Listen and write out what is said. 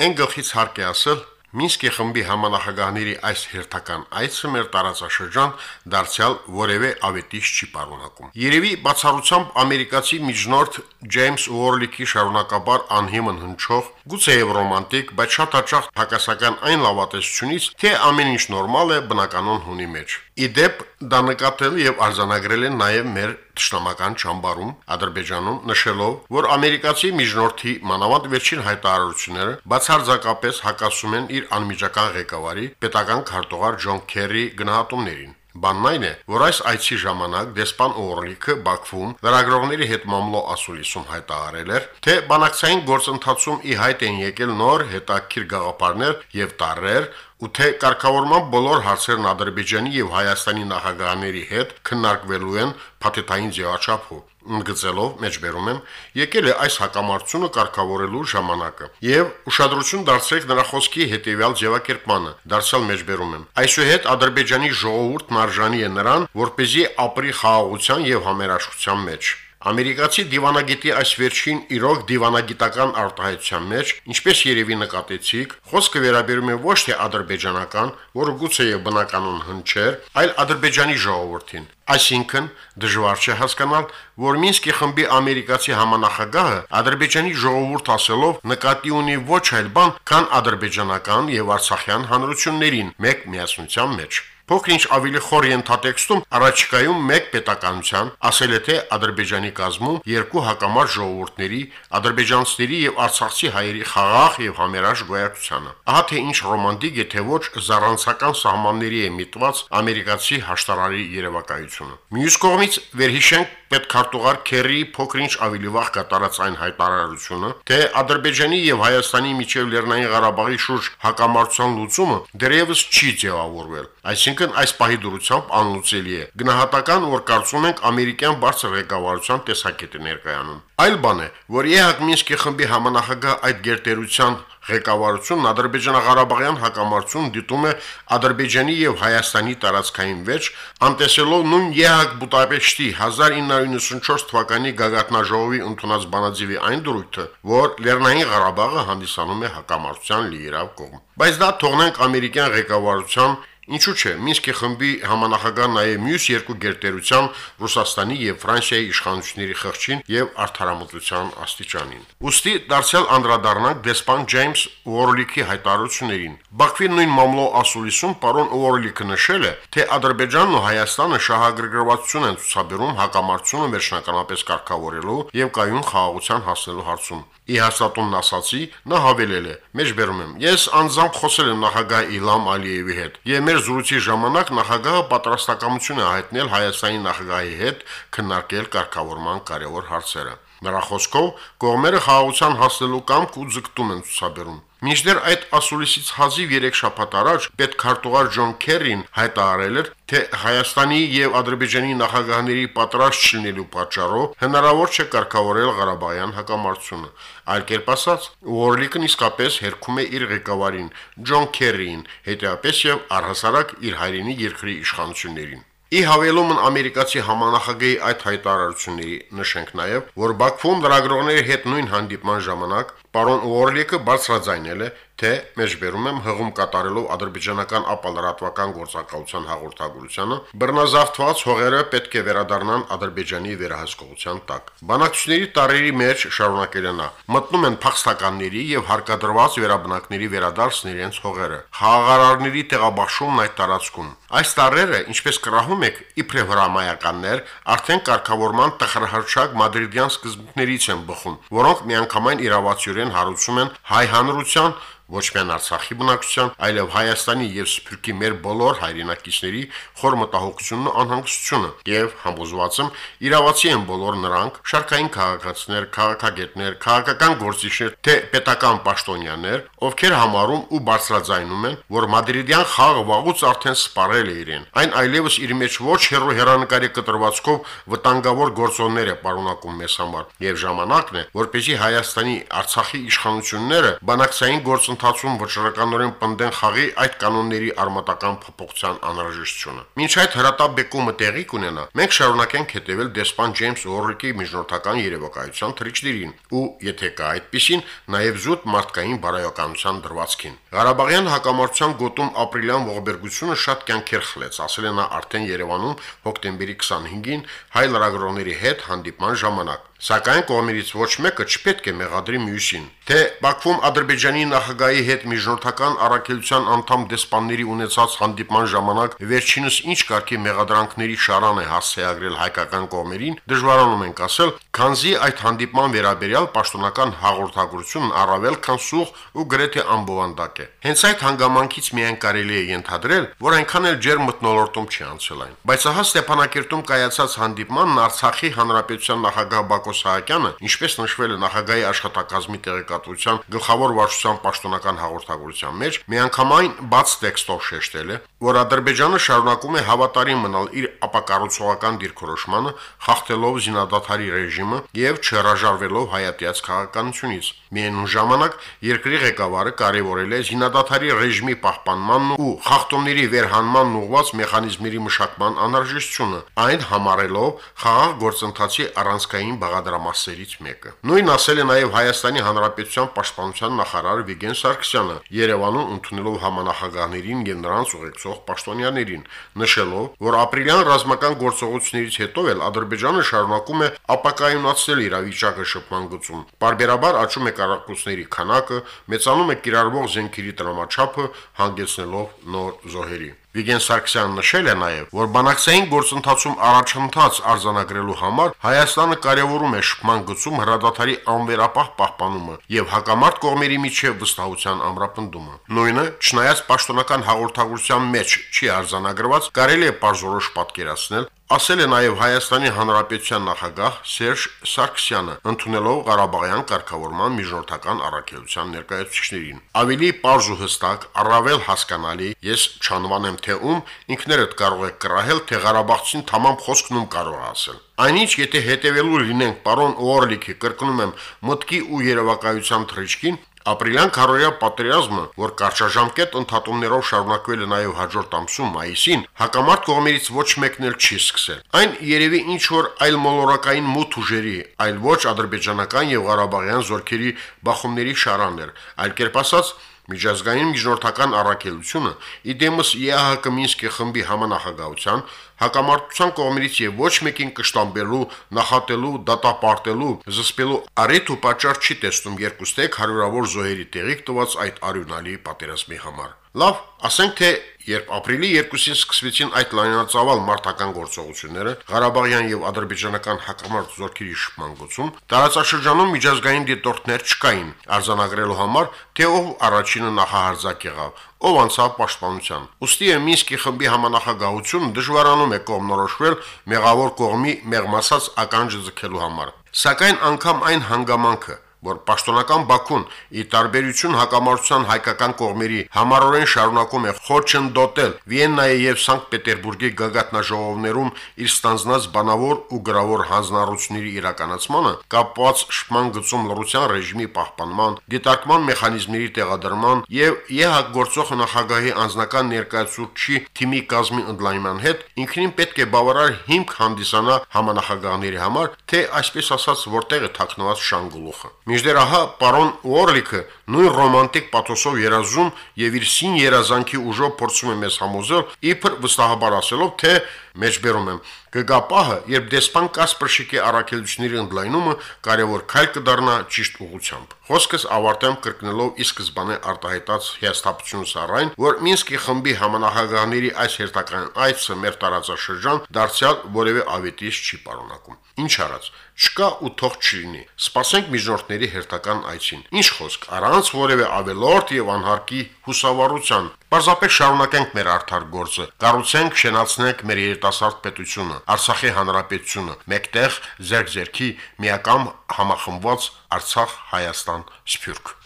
Այն գլխից հարկ է ասել, Մինսկի խմբի համանախագահների այս հերթական այցը մեր տարածաշրջան դարձյալ որևէ ավետիչ չի պարունակում։ Երևի բացառությամբ ամերիկացի միջնորդ Ջեյմս Ուորլիքի շարունակաբար անհիմն հնչող, գուցեև ռոմանտիկ, բայց շատ հաճախ հակասական այն լավատեսությունից, թե ամեն ինչ նորմալ է բնականon հունի մեջ։ Իդեպ դա նկատել եւ արձանագրել են նաեւ մեր ճշտամական ճամբարում Ադրբեջանում նշելով, որ ամերիկացի միջնորդի մանավանդ վերջին հայտարարությունները բացարձակապես հակասում են իր անմիջական ղեկավարի պետական քարտուղար Ջոն Քերի գնահատումներին։ Բանն այն է, որ այս այցի ժամանակ դեսպան Օրլիկը Բաքվում լրագրողների հետ մամլո ասուլիսում հայտարարել էր, թե բանակցային գործընթացում ի հայտ են եկել նոր հետաքրքիր գաղափարներ եւ տարրեր, ու թե կարգավորման բոլոր հարցերն Ադրբեջանի եւ Հայաստանի նախագահների հետ քննարկվելու են փաթեթային ձևաչափով ընդգծելով մեջբերում եմ եկել է այս հակամարտությունը կարգավորելու ժամանակը եւ ուշադրություն դարձրեք նրա խոսքի հետեւյալ ձևակերպմանը դարձյալ մեջբերում եմ այսուհետ ադրբեջանի ժողովուրդն արժանի է նրան որ เป զի ապրի խաղաղության եւ համերաշխության մեջ Ամերիկացի դիվանագետի այս վերջին իրոք դիվանագիտական արտահայտության մեջ, ինչպես երևի նկատեցիք, խոսքը վերաբերում է ոչ թե ադրբեջանական, որը գուցե եւ բնականon հնչեր, այլ ադրբեջանի ժողովրդին։ Այսինքն դժվար չէ հասկանալ, որ Մինսկի խմբի ամերիկացի համանախագահը Ադրբեջանի ժողովուրդ ասելով նկատի ունի ոչ այլ բան, քան ադրբեջանական եւ արցախյան հանրություններին մեկ միասնության մեջ։ Փոքրինչ ավելի խոր ենթատեքստում առաջիկայում մեկ պետականության ասել է թե Ադրբեջանի կազմում երկու հակամարտ ժողովուրդների, ադրբեջանցիների եւ արցախցի հայերի խաղաղ եւ համերաշխ գոյակցությանը։ Ահա թե ինչ ռոմանտիկ է թե ոչ զառանցական սահմանների է միտված ամերիկացի հաշտարարի երևակայությունը։ Մյուս կողմից վերհիշենք պետքարտուղար Քերի փոքրինչ ավելի վաղ կատարած այն հայտարարությունը, թե Ադրբեջանի եւ Հայաստանի միջև Լեռնային Ղարաբաղի շուրջ հակամարտության լուծումը դեռևս չի ձևավորվել։ Այսինքն այս պահի դուրությամբ անլուծելի է։ Գնահատական, որ կարծում ենք ամերիկյան բարձր ղեկավարության տեսակետը ներկայանում։ Այլ բան է, որ ԵՀԿ Մինսկի խմբի համանախագահ այդ գերտերության ղեկավարությունն Ադրբեջանա-Ղարաբաղյան հակամարտություն դիտում է Ադրբեջանի եւ Հայաստանի տարածքային վեճ, անտեսելով նույն ԵՀԿ Բուդապեշտի 1994 թվականի գագաթնաժողովի ընդունած բանաձևի այն դրույթը, որ Լեռնային Ղարաբաղը հանդիսանում է հակամարտության լիիրավ կողմ։ Բայց դա թողնենք ամերիկյան ղեկավարության Ինչու՞ չէ, Մինսկի խմբի համանախագահ նաև մյուս երկու գերտերության Ռուսաստանի եւ Ֆրանսիայի իշխանությունների խղճին եւ արդարամտության աստիճանին։ Ոստի դարձյալ անդրադառնանք դեսպան Ջեյմս Ուորլիքի հայտարարություններին։ Բաքվի նույն մամլո ասուլիսում պարոն Ուորլիկը նշել է, թե Ադրբեջանն ու Հայաստանը շահագրգռվածություն են ցուցաբերում հակամարտությունը վերջնականապես կարգավորելու եւ կայուն խաղաղության հասնելու հարցում։ Ի հաստատումն ասացի, նա հավելել է. «Մեջբերում եմ, ես անձամբ խոսել եմ նախագահ Իլհամ Ալիևի հետ, եւ մեր զրույցի ժամանակ նախագահը պատրաստակամություն է հայտնել Հայաստանի նախագահի հետ քննարկել կարգավորման կարևոր հարցերը»։ Նրա խոսքով կողմերը խաղաղության հասնելու կամք ու ձգտում են ցուցաբերում։ Մինչդեռ այդ ասուլիսից հազիվ 3 շաբաթ առաջ պետքարտուղար Ջոն Քերին հայտարարել էր, թե Հայաստանի եւ Ադրբեջանի նախագահների պատրաստ չլինելու պատճառով հնարավոր չէ կարգավորել Ղարաբաղյան հակամարտությունը։ Այլ կերպ ասած, Ուորլիկն իսկապես հերքում է իր ղեկավարին Ջոն Քերին, հետեւապես եւ առհասարակ իր հայրենի երկրի իշխանություններին։ Ի հավելումն ամերիկացի համանախագահի այդ հայտարարությունների նշենք նաև, որ Բաքվում լրագրողների հետ նույն հանդիպման ժամանակ պարոն Ուորլիկը բարձրաձայնել է, թե մեջբերում եմ հղում կատարելով ադրբեջանական ապալրատվական գործակալության հաղորդագրությանը, բռնազավթված հողերը պետք է վերադառնան Ադրբեջանի վերահսկողության տակ։ Բանակցությունների տարերի մեջ շարունակել է նա. մտնում են փախստականների եւ հարկադրված վերաբնակների վերադարձն իրենց հողերը։ Խաղաղարարների տեղաբաշխումն այդ տարածքում։ Այս տարերը, ինչպես կրահում եք, իբրև հրամայականներ, արդեն կարգավորման տխրահարչակ մադրիդյան սկզբունքներից են բխում, որոնք միանգամայն իրավացիորեն հարուցում են հայ հանրության ոչ միայն Արցախի բնակչության, այլև Հայաստանի եւ Սփյուռքի մեր բոլոր հայրենակիցների խոր մտահոգությունն ու անհանգստությունը եւ համոզված եմ իրավացի են բոլոր նրանք, շարքային քաղաքացիներ, քաղաքագետներ, քաղաքական գործիչներ, թե պետական պաշտոնյաներ, ովքեր համարում ու բարձրաձայնում են, որ մադրիդյան խաղը վաղուց արդեն սպառել է իրեն։ Այն այլևս իր մեջ ոչ հերո հերանեկարի կտրվածքով վտանգավոր գործոններ է պարունակում մեզ համար եւ ժամանակն է, որպեսզի Հայաստանի Արցախի իշխանությունները բանակցային գործ գործընթացում վճռականորեն պնդեն խաղի այդ կանոնների արմատական փոփոխության անհրաժեշտությունը։ Մինչ այդ հրատապ-բեկումը տեղի կունենա, մենք շարունակենք հետևել դեսպան Ջեյմս Օրրիկի միջնորդական երևակայության թրիչդիրին ու, եթե կա այդպեսին, նաև զուտ մարդկային բարոյականության դրվածքին։ Ղարաբաղյան հակամարտության գոտում ապրիլյան ողբերգությունը շատ կյանքեր խլեց, ասել է նա արդեն Երևանում հոկտեմբերի 25-ին հայ լրագրողների հետ հանդիպման ժամանակ։ Սակայն կողմերից ոչ մեկը չպետք է մեղադրի մյուսին։ Թե Բաքվում Ադրբեջանի նախագահի հետ միջնորդական առաքելության անդամ դեսպանների ունեցած հանդիպման ժամանակ վերջինս ինչ կարգի մեղադրանքների շարան է հասցեագրել հայկական կողմերին, դժվարանում ենք ասել, քանզի այդ հանդիպման վերաբերյալ պաշտոնական հաղորդագրությունն առավել քան սուղ ու գրեթե անբովանդակ է։ Հենց այդ հանգամանքից միայն կարելի է ենթադրել, որ այնքան էլ ջեր մտնոլորտում չի անցել այն։ Բայց ահա Ստեփանակերտում կայացած հանդիպմանն Արցախի հանրապետության նախագահ Բակո Սահակյանը, ինչպես նշվել է նախագահի աշխատակազմի տեղեկատվության գլխավոր վարչության պաշտոնական հաղորդագրության մեջ, միանգամայն բաց տեքստով շեշտել է, որ Ադրբեջանը շարունակում է հավատարիմ մնալ իր ապակառուցողական դիրքորոշմանը, խախտելով զինադադարի ռեժիմը եւ չհրաժարվելով հայատյաց քաղաքականությունից։ Միևնույն ժամանակ երկրի ղեկավարը կարևորել է զինադադարի ռեժիմի պահպանմանն ու խախտումների վերհանման ուղղված մեխանիզմների մշակման անհրաժեշտությունը, այն համարելով խաղաղ գործընթացի առանցքային բաղ բաղադրամասերից մեկը։ Նույն ասել է նաև Հայաստանի Հանրապետության պաշտպանության նախարար Վիգեն Սարգսյանը, Երևանում ընդունելով համանախագահներին եւ նրանց ուղեկցող պաշտոնյաներին, նշելով, որ ապրիլյան ռազմական գործողություններից հետո էլ Ադրբեջանը շարունակում է ապակայունացնել իրավիճակը շփման գծում։ Բարբերաբար աճում է կարակուսների քանակը, մեծանում է կիրառվող զենքերի տրամաչափը, հանգեցնելով նոր զոհերի։ Վիգեն Սարգսյանն նշել է նաև, որ բանակցային գործընթացում առաջընթաց արձանագրելու համար Հայաստանը կարևորում է շփման գծում հրադադարի անվերապահ պահպանումը եւ հակամարտ կողմերի միջև վստահության ամրապնդումը։ Նույնը, չնայած պաշտոնական հաղորդագրության մեջ չի արձանագրված, կարելի է բարձրորոշ պատկերացնել, ասել է նաև Հայաստանի Հանրապետության նախագահ Սերժ Սարգսյանը, ընդունելով Ղարաբաղյան կարգավորման միջնորդական առաքելության ներկայացուցիչներին։ Ավելի པարզ ու հստակ, առավել հասկանալի, ես չանվանեմ թե ում, ինքներդ կարող եք կռահել, թե Ղարաբաղցին թամամ խոսքնում կարող ասել։ Այնինչ, եթե հետևելու լինենք պարոն Օրլիքի, կրկնում եմ, մտքի ու երևակայության թրիչքին, Ապրիլյան քարոյա պատերազմը, որ կարճաժամկետ ընդհատումներով շարունակվել է նաև հաջորդ ամսում մայիսին, հակամարտ կողմերից ոչ մեկն էլ չի սկսել։ Այն երևի ինչ որ այլ մոլորակային մութ ուժերի, այլ ոչ ադրբեջանական եւ ղարաբաղյան զորքերի բախումների շարան էր, այլ կերպ ասած Միջազգային միջնորդական առաքելությունը իդեմս ԵԱՀԿ Մինսկի խմբի համանախագահության հակամարտության կողմերից եւ ոչ մեկին կշտամբելու, նախատելու, դատապարտելու, զսպելու արիթ ու պատճառ չի տեսնում երկուստեք հարյուրավոր զոհերի տեղիք տված այդ արյունալի պատերազմի համար։ Լավ, ասենք թե երբ ապրիլի 2-ին սկսվեցին այդ լայնածավալ մարտական գործողությունները Ղարաբաղյան եւ ադրբեջանական հակամարտ զորքերի շփման գծում, տարածաշրջանում միջազգային դիտորդներ չկային արձանագրելու համար, թե ով առաջինը նախահարձակ եղավ, ով անցավ պաշտպանության։ Ոստի է Մինսկի խմբի համանախագահությունը դժվարանում է կողմնորոշվել մեղավոր կողմի մեղմասած ականջը ձգելու համար։ Սակայն անգամ այն հանգամանքը որ պաշտոնական Բաքուն ի տարբերություն հակամարտության հայկական կողմերի համառորեն շարունակում է խոչընդոտել Վիեննայի եւ Սանկտ Պետերբուրգի գագաթնաժողովներում իր ստանձնած բանավոր ու գրավոր հանձնառությունների իրականացմանը կապված շփման գծում լրության ռեժիմի պահպանման, դիտարկման մեխանիզմների տեղադրման եւ ԵՀԿ գործող նախագահի անձնական ներկայացուցիչի թիմի կազմի ընդլայնման հետ ինքնին պետք է բավարար հիմք հանդիսանա համանախագահների համար, թե այսպես ասած որտեղ է թաքնված շանգուլուխը։ Միջդեռ ահա պարոն Ուորլիկը նույն ռոմանտիկ պաթոսով երազում եւ իր սին երազանքի ուժով փորձում է մեզ համոզել, իբր վստահաբար ասելով, թե մեջբերում եմ. Կգա պահը, երբ դեսպան Կասպրշիկի առաքելությունների ընդլայնումը կարևոր քայլ կդառնա ճիշտ ուղությամբ։ Խոսքս ավարտեմ կրկնելով ի սկզբանե արտահայտած հիասթափությունս առայն, որ Մինսկի խմբի համանախագահների այս հերթական այցը մեր տարածաշրջան դարձյալ որևէ ավետիս չի պարունակում։ Ինչ արած, չկա ու թող չլինի։ Սպասենք միջնորդների հերթական այցին։ Ինչ խոսք, առանց որևէ ավելորդ եւ անհարկի հուսավառության։ Պարզապես շարունակենք մեր արդար գործը։ Կառուցենք, շենացնենք մեր երիտասարդ պետությունը, Արցախի հանրապետությունը, մեկտեղ ձեր ձերքի միակամ համախմբված Արցախ, Հայաստան, Սփյուռք։